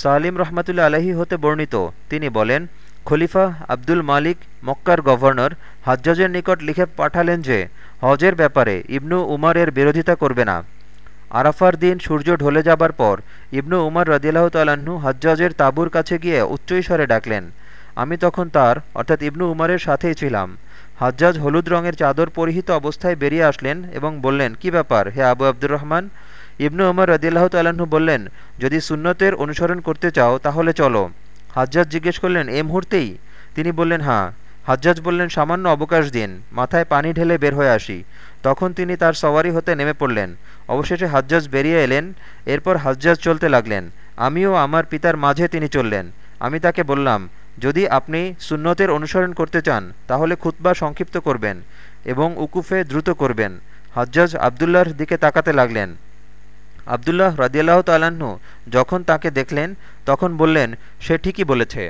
সালিম রহমাতুল্লা আলহী হতে বর্ণিত। তিনি বলেন, খলিফা আব্দুল মালিক মক্কার গভর্নর হাজ্জাজের নিকট লিখে পাঠালেন যে, হজের ব্যাপারে ইবনু উমারের বিরোধিতা করবে না। আরাফার দিন সূর্য ঢলে যাবার পর ইবনু উমার রদিয়াল্লাহ তাল্লাহ্ন হাজ্জাজের তাঁবুর কাছে গিয়ে উচ্চৈস্বরে ডাকলেন, আমি তখন তার, অর্থাৎ ইবনু উমারের সাথেই ছিলাম। হাজ্জাজ হলুদ রঙের চাদর পরিহিত অবস্থায় বেরিয়ে আসলেন এবং বললেন, কি ব্যাপার, হে আবু আব্দুর রহমান? ইবনু উমর রদিল্লাহ তাল্লাহ্ন বললেন, যদি সুন্নতের অনুসরণ করতে চাও, তাহলে চলো। হাজ্জাজ জিজ্ঞেস করলেন, এ মুহূর্তেই? তিনি বললেন হ্যাঁ। হাজ্জাজ বললেন, সামান্য অবকাশ দিন, মাথায় পানি ঢেলে বের হয়ে আসি। তখন তিনি তার সওয়ারি হতে নেমে পড়লেন। অবশেষে হাজ্জাজ বেরিয়ে এলেন, এরপর হাজ্জাজ চলতে লাগলেন। আমিও আমার পিতার মাঝে তিনি চললেন। আমি তাকে বললাম, যদি আপনি সুন্নতের অনুসরণ করতে চান, তাহলে খুতবা সংক্ষিপ্ত করবেন এবং উকুফে দ্রুত করবেন। হাজ্জাজ আবদুল্লাহর দিকে তাকাতে লাগলেন। আবদুল্লাহ রদিয়াল্লাহ তাল্লাহ্ন যখন তাকে দেখলেন তখন বললেন সে ঠিকই বলেছে।